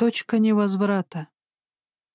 Точка невозврата.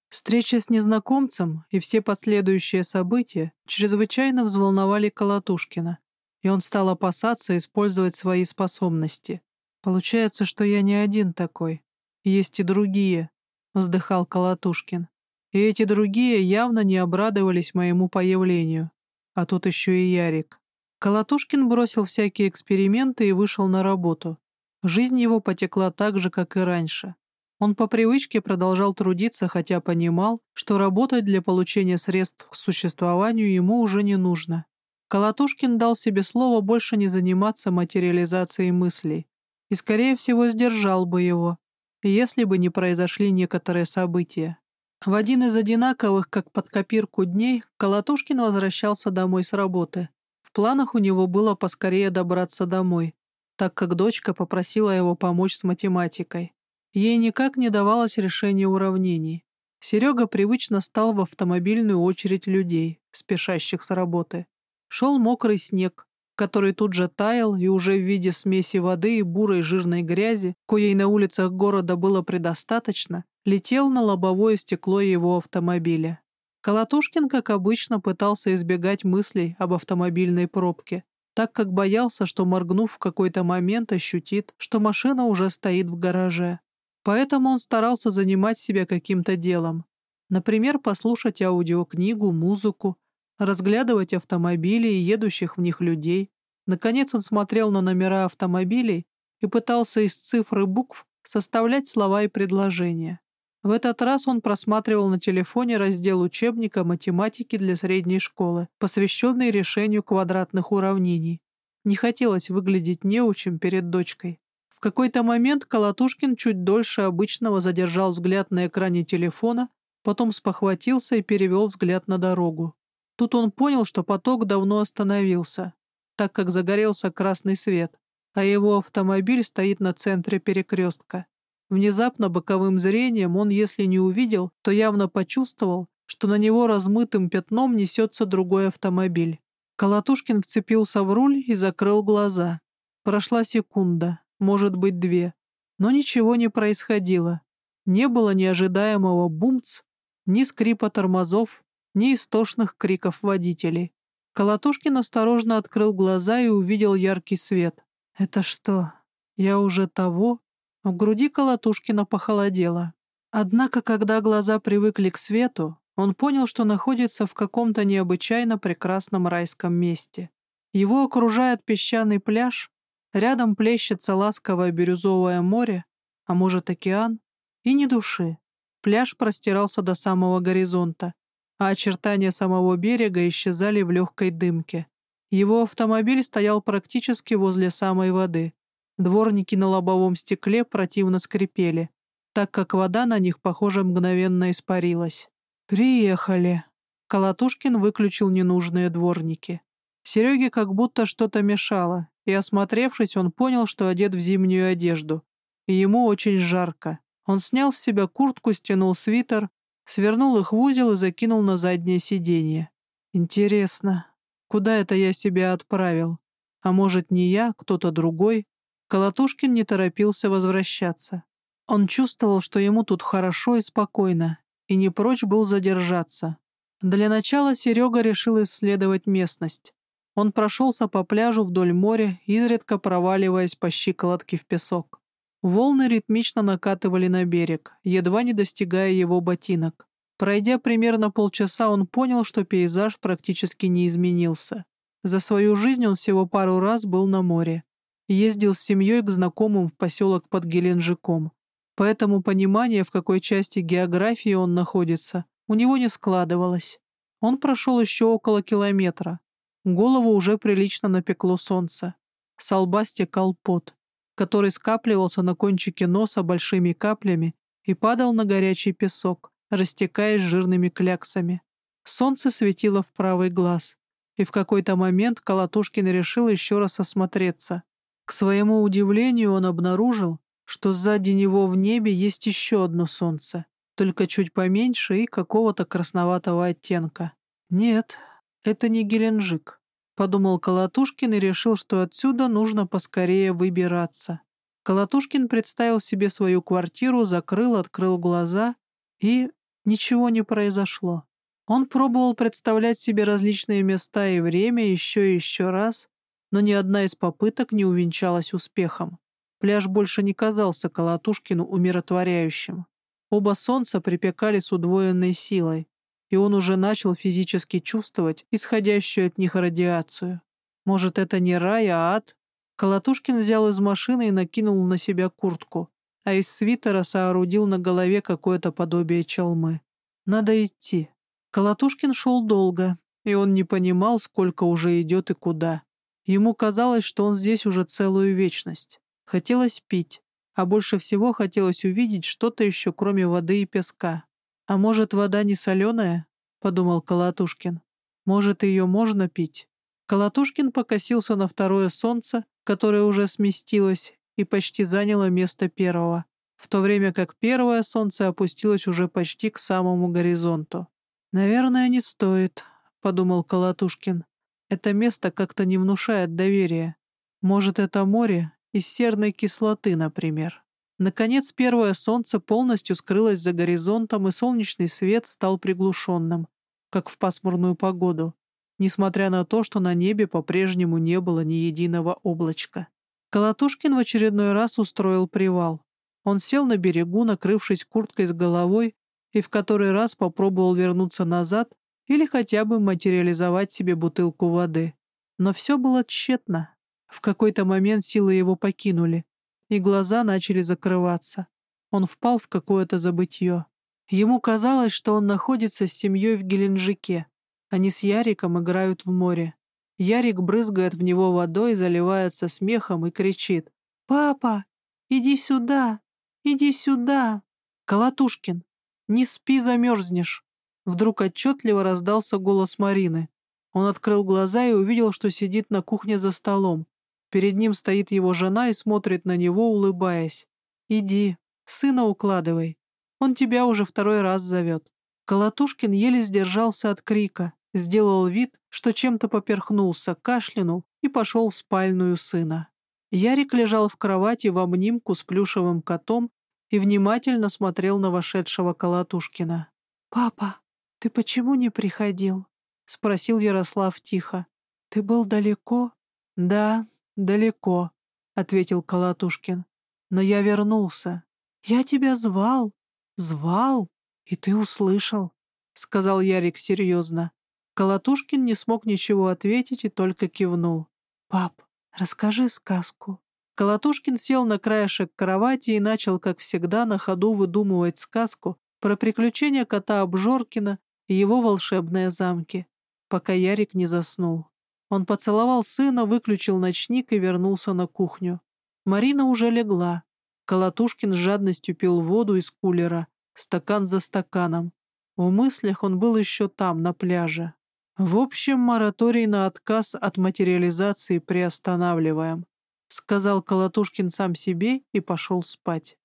Встреча с незнакомцем и все последующие события чрезвычайно взволновали Колотушкина, и он стал опасаться использовать свои способности. «Получается, что я не один такой. Есть и другие», — вздыхал Колотушкин. «И эти другие явно не обрадовались моему появлению. А тут еще и Ярик». Колотушкин бросил всякие эксперименты и вышел на работу. Жизнь его потекла так же, как и раньше. Он по привычке продолжал трудиться, хотя понимал, что работать для получения средств к существованию ему уже не нужно. Колотушкин дал себе слово больше не заниматься материализацией мыслей и, скорее всего, сдержал бы его, если бы не произошли некоторые события. В один из одинаковых, как под копирку дней, Колотушкин возвращался домой с работы. В планах у него было поскорее добраться домой, так как дочка попросила его помочь с математикой. Ей никак не давалось решение уравнений. Серега привычно стал в автомобильную очередь людей, спешащих с работы. Шел мокрый снег, который тут же таял и уже в виде смеси воды и бурой жирной грязи, коей на улицах города было предостаточно, летел на лобовое стекло его автомобиля. Колотушкин, как обычно, пытался избегать мыслей об автомобильной пробке, так как боялся, что, моргнув в какой-то момент, ощутит, что машина уже стоит в гараже. Поэтому он старался занимать себя каким-то делом. Например, послушать аудиокнигу, музыку, разглядывать автомобили и едущих в них людей. Наконец он смотрел на номера автомобилей и пытался из цифр и букв составлять слова и предложения. В этот раз он просматривал на телефоне раздел учебника математики для средней школы, посвященный решению квадратных уравнений. Не хотелось выглядеть неучим перед дочкой. Какой-то момент Колотушкин чуть дольше обычного задержал взгляд на экране телефона, потом спохватился и перевел взгляд на дорогу. Тут он понял, что поток давно остановился, так как загорелся красный свет, а его автомобиль стоит на центре перекрестка. Внезапно боковым зрением он, если не увидел, то явно почувствовал, что на него размытым пятном несется другой автомобиль. Колотушкин вцепился в руль и закрыл глаза. Прошла секунда может быть две. Но ничего не происходило. Не было ни ожидаемого бумц, ни скрипа тормозов, ни истошных криков водителей. Колотушкин осторожно открыл глаза и увидел яркий свет. «Это что, я уже того?» В груди Колотушкина похолодело. Однако, когда глаза привыкли к свету, он понял, что находится в каком-то необычайно прекрасном райском месте. Его окружает песчаный пляж, Рядом плещется ласковое бирюзовое море, а может океан, и ни души. Пляж простирался до самого горизонта, а очертания самого берега исчезали в легкой дымке. Его автомобиль стоял практически возле самой воды. Дворники на лобовом стекле противно скрипели, так как вода на них, похоже, мгновенно испарилась. «Приехали». Колотушкин выключил ненужные дворники. Сереге как будто что-то мешало, и, осмотревшись, он понял, что одет в зимнюю одежду, и ему очень жарко. Он снял с себя куртку, стянул свитер, свернул их в узел и закинул на заднее сиденье. Интересно, куда это я себя отправил? А может, не я, кто-то другой? Колотушкин не торопился возвращаться. Он чувствовал, что ему тут хорошо и спокойно, и не прочь был задержаться. Для начала Серега решил исследовать местность. Он прошелся по пляжу вдоль моря, изредка проваливаясь по щиколотке в песок. Волны ритмично накатывали на берег, едва не достигая его ботинок. Пройдя примерно полчаса, он понял, что пейзаж практически не изменился. За свою жизнь он всего пару раз был на море. Ездил с семьей к знакомым в поселок под Геленджиком. Поэтому понимание, в какой части географии он находится, у него не складывалось. Он прошел еще около километра. Голову уже прилично напекло солнце. С лба стекал пот, который скапливался на кончике носа большими каплями и падал на горячий песок, растекаясь жирными кляксами. Солнце светило в правый глаз, и в какой-то момент Колотушкин решил еще раз осмотреться. К своему удивлению он обнаружил, что сзади него в небе есть еще одно солнце, только чуть поменьше и какого-то красноватого оттенка. Нет, это не Геленджик, подумал Колотушкин и решил, что отсюда нужно поскорее выбираться. Колотушкин представил себе свою квартиру, закрыл, открыл глаза, и ничего не произошло. Он пробовал представлять себе различные места и время еще и еще раз, но ни одна из попыток не увенчалась успехом. Пляж больше не казался Колотушкину умиротворяющим. Оба солнца припекали с удвоенной силой, и он уже начал физически чувствовать исходящую от них радиацию. Может, это не рай, а ад? Колотушкин взял из машины и накинул на себя куртку, а из свитера соорудил на голове какое-то подобие чалмы. Надо идти. Колотушкин шел долго, и он не понимал, сколько уже идет и куда. Ему казалось, что он здесь уже целую вечность. Хотелось пить, а больше всего хотелось увидеть что-то еще, кроме воды и песка. «А может, вода не соленая?» — подумал Колотушкин. «Может, ее можно пить?» Колотушкин покосился на второе солнце, которое уже сместилось и почти заняло место первого, в то время как первое солнце опустилось уже почти к самому горизонту. «Наверное, не стоит», — подумал Колотушкин. «Это место как-то не внушает доверия. Может, это море из серной кислоты, например». Наконец, первое солнце полностью скрылось за горизонтом, и солнечный свет стал приглушенным, как в пасмурную погоду, несмотря на то, что на небе по-прежнему не было ни единого облачка. Колотушкин в очередной раз устроил привал. Он сел на берегу, накрывшись курткой с головой, и в который раз попробовал вернуться назад или хотя бы материализовать себе бутылку воды. Но все было тщетно. В какой-то момент силы его покинули, и глаза начали закрываться. Он впал в какое-то забытье. Ему казалось, что он находится с семьей в Геленджике. Они с Яриком играют в море. Ярик брызгает в него водой, заливается смехом и кричит. «Папа, иди сюда! Иди сюда!» «Колотушкин, «Не спи, замерзнешь!» Вдруг отчетливо раздался голос Марины. Он открыл глаза и увидел, что сидит на кухне за столом. Перед ним стоит его жена и смотрит на него, улыбаясь. «Иди, сына укладывай. Он тебя уже второй раз зовет». Колотушкин еле сдержался от крика, сделал вид, что чем-то поперхнулся, кашлянул и пошел в спальную сына. Ярик лежал в кровати в обнимку с плюшевым котом и внимательно смотрел на вошедшего Колотушкина. «Папа, ты почему не приходил?» — спросил Ярослав тихо. «Ты был далеко?» «Да, далеко», — ответил Колотушкин. «Но я вернулся. Я тебя звал, звал, и ты услышал», — сказал Ярик серьезно. Колотушкин не смог ничего ответить и только кивнул. «Пап, расскажи сказку», Колотушкин сел на краешек кровати и начал, как всегда, на ходу выдумывать сказку про приключения кота Обжоркина и его волшебные замки, пока Ярик не заснул. Он поцеловал сына, выключил ночник и вернулся на кухню. Марина уже легла. Колотушкин с жадностью пил воду из кулера, стакан за стаканом. В мыслях он был еще там, на пляже. В общем, мораторий на отказ от материализации приостанавливаем. — сказал Колотушкин сам себе и пошел спать.